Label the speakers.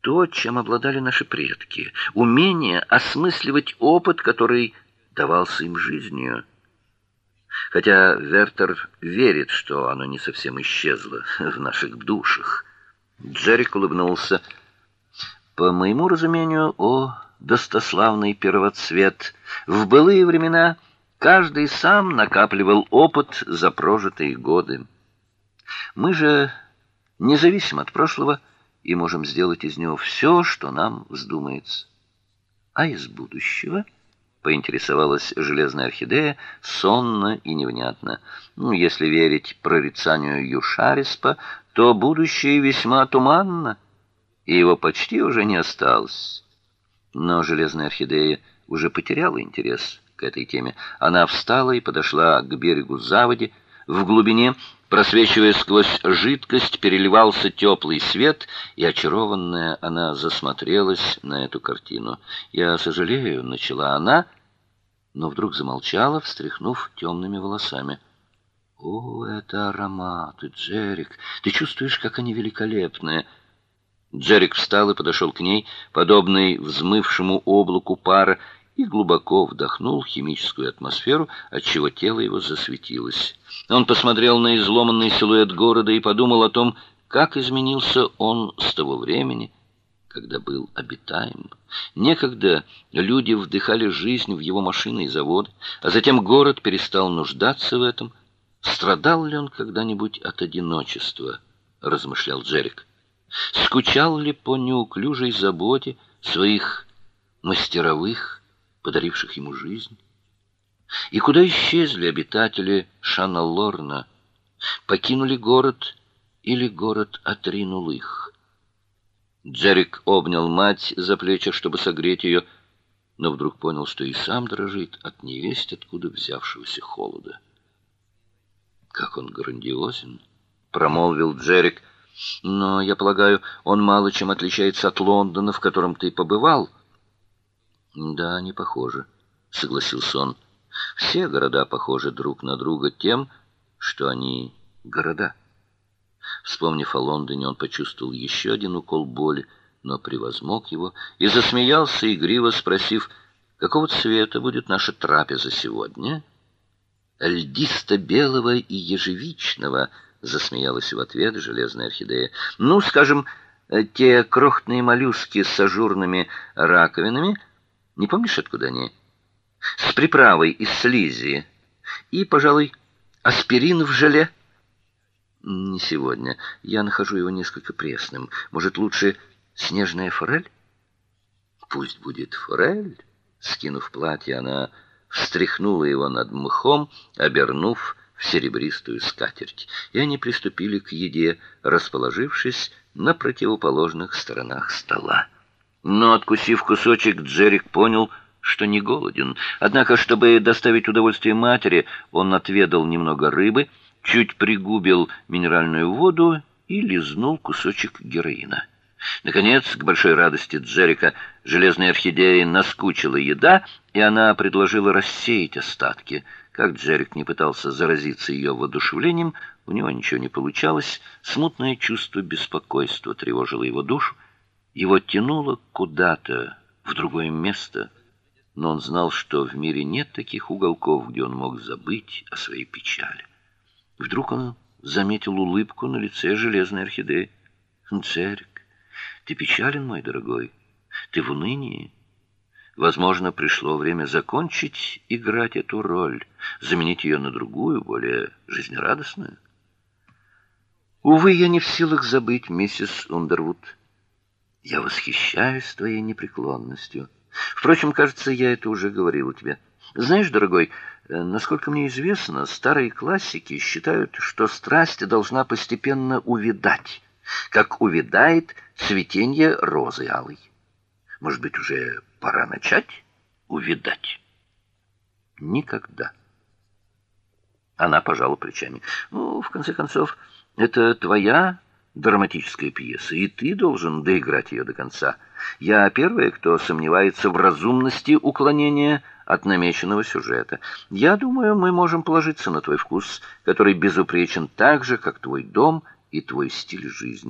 Speaker 1: то, чем обладали наши предки, умение осмысливать опыт, который давался им жизнью. Хотя Вертер верит, что оно не совсем исчезло в наших душах. Джерик улыбнулся. По моему разумению, о достославный первоцвет, в былые времена каждый сам накапливал опыт за прожитые годы. Мы же независим от прошлого и можем сделать из него все, что нам вздумается. А из будущего поинтересовалась железная орхидея сонно и невнятно. Ну, если верить прорицанию Юшариспа, то будущее весьма туманно, и его почти уже не осталось. Но железная орхидея уже потеряла интерес к этой теме. Она встала и подошла к берегу заводи. В глубине Просвечивая сквозь жидкость, переливался теплый свет, и очарованная она засмотрелась на эту картину. "Я сожалею", начала она, но вдруг замолчала, встряхнув темными волосами. "О, это ароматы, Джерик. Ты чувствуешь, как они великолепны?" Джерик встал и подошел к ней, подобный взмывшему облаку пара, и глубоко вдохнул химическую атмосферу, отчего тело его засветилось. Он посмотрел на изломанный силуэт города и подумал о том, как изменился он с того времени, когда был обитаем. Некогда люди вдыхали жизнь в его машины и заводы, а затем город перестал нуждаться в этом. Страдал ли он когда-нибудь от одиночества, размышлял Джерик. Скучал ли по неуклюжей заботе своих мастеровых подаривших ему жизнь? И куда исчезли обитатели Шаналорна? Покинули город или город отринул их? Джерик обнял мать за плечи, чтобы согреть ее, но вдруг понял, что и сам дрожит от невесть откуда взявшегося холода. Как он грандиозен, промолвил Джерик. Но я полагаю, он мало чем отличается от Лондона, в котором ты побывал. Да, не похоже, согласился он. Все города похожи друг на друга тем, что они города. Вспомнив о Лондоне, он почувствовал еще один укол боли, но превозмог его и засмеялся игриво, спросив: "Какого цвета будет наша трапеза сегодня?" "Льдисто-белого и ежевичного", засмеялась в ответ железная орхидея. "Ну, скажем, те крохотные моллюски с ажурными раковинами, не помнишь, откуда они? С приправой из слизи. И, пожалуй, аспирин в желе. Не сегодня. Я нахожу его несколько пресным. Может, лучше снежная форель? Пусть будет форель. Скинув платье, она встряхнула его над мхом, обернув в серебристую скатерть. И они приступили к еде, расположившись на противоположных сторонах стола. Но откусив кусочек, Джерик понял, что не голоден. Однако, чтобы доставить удовольствие матери, он отведал немного рыбы, чуть пригубил минеральную воду и лизнул кусочек героина. Наконец, к большой радости Джерика, железной орхидеи наскучила еда, и она предложила рассеять остатки. Как Джерик не пытался заразиться ее воодушевлением, у него ничего не получалось. Смутное чувство беспокойства тревожило его душу. Его тянуло куда-то, в другое место, но он знал, что в мире нет таких уголков, где он мог забыть о своей печали. Вдруг он заметил улыбку на лице железной орхидеи. "Джерик, ты печален, мой дорогой? Ты в унынии?" Возможно, пришло время закончить играть эту роль, заменить ее на другую, более жизнерадостную. Увы, я не в силах забыть миссис Ундервуд. Я восхищаюсь твоей непреклонностью. Впрочем, кажется, я это уже говорил тебе. Знаешь, дорогой, э, насколько мне известно, старые классики считают, что страсть должна постепенно увядать, как увядает цветение розы алой. Может быть, уже пора начать увядать? Никогда. Она пожала плечами. Ну, в конце концов, это твоя драматическая пьеса, и ты должен доиграть ее до конца. Я первая, кто сомневается в разумности уклонения от намеченного сюжета. Я думаю, мы можем положиться на твой вкус, который безупречен так же, как твой дом и твой стиль жизни.